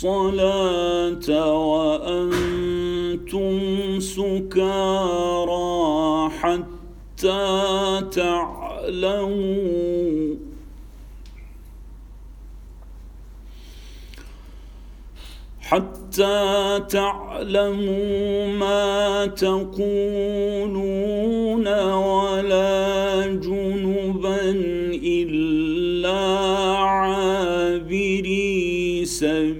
الصلاة وأنتم سكارى حتى تعلموا. حتى تعلموا ما تقولون ولا جنبا إلا عابري سبيل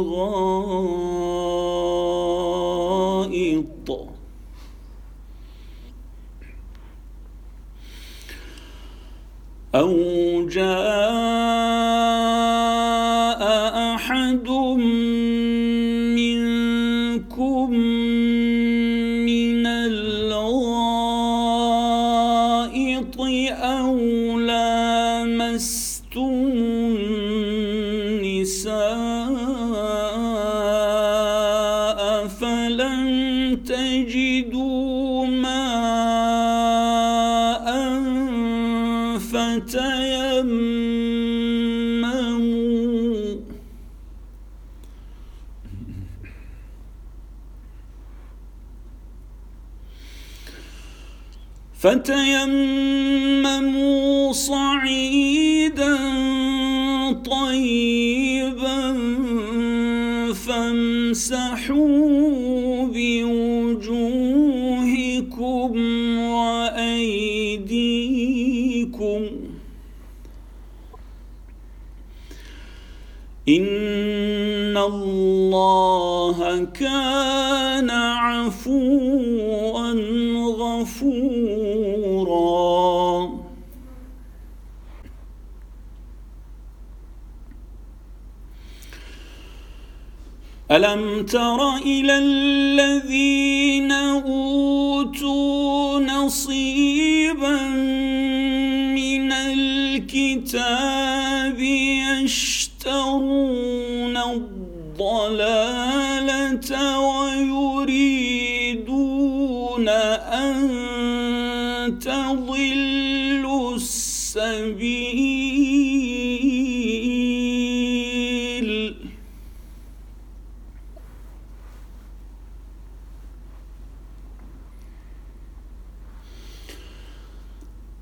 الغائط. أو جاء أحد منكم تجدوا ماء فتيمموا. فتيمموا صعيدا طيبا فامسحوا إن الله كان عفوا غفورا. ألم تر إلى الذين أوتوا نصيبا الكتاب يشترون الضلالة ويريدون أن تضلوا السبيل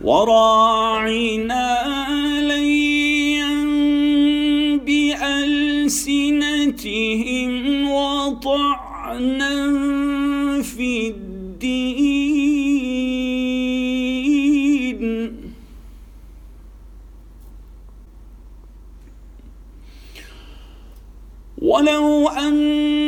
وراعنا ليا بألسنتهم وطعنا ولو أنهم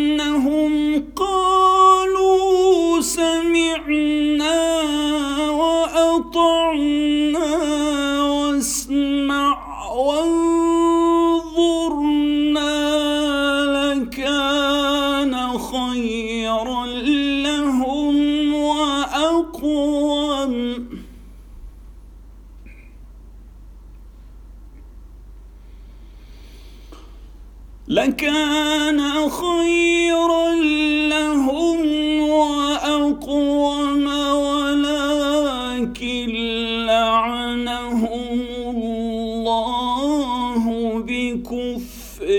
لكان خيرا لهم وأقوم ولكن لعنهم الله بكفرهم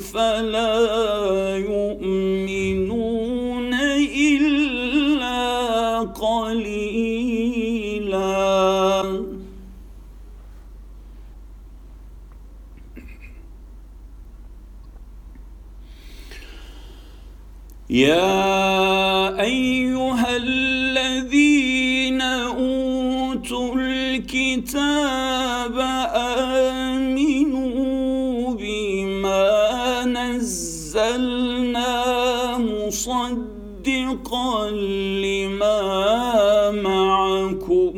فلا يؤمنون إلا قليلاً. يا أيها الذين أوتوا الكتاب آمنوا بما نزلنا مصدقا لما معكم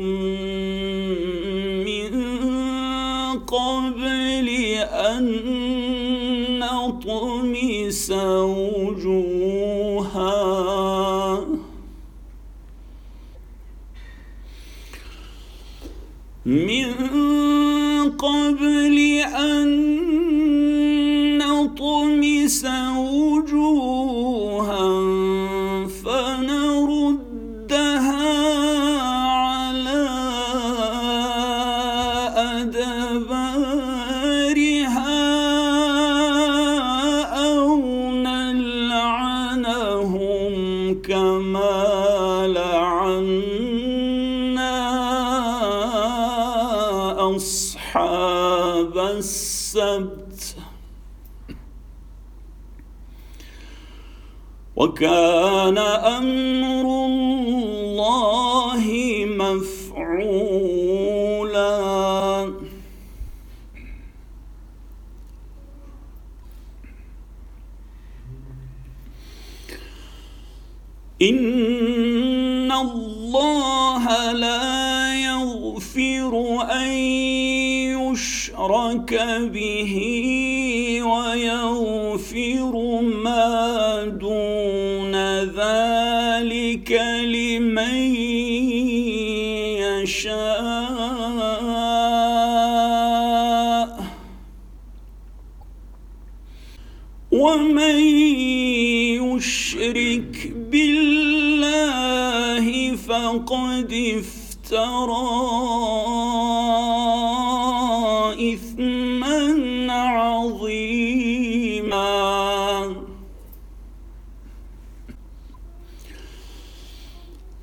من قبل أن نطمس وكان أمر الله مفعولا. إن الله لا يغفر أن يشرك به ويغفر ما ومن يشرك بالله فقد افترى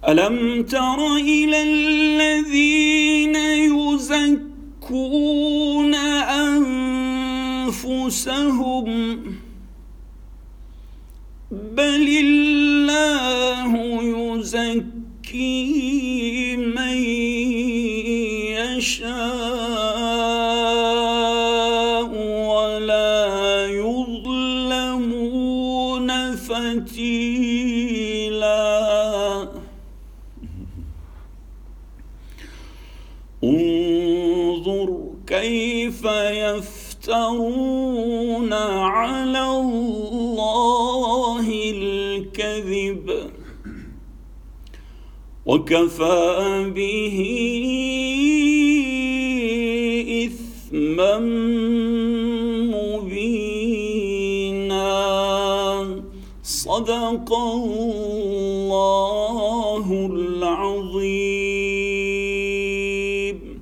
ألم تر إلى الذين يزكون أنفسهم؟ بل الله يزكي من يشاء ولا يظلمون فتيلاً انظر كيف يفترون على وكفى به إثما مبينا. صدق الله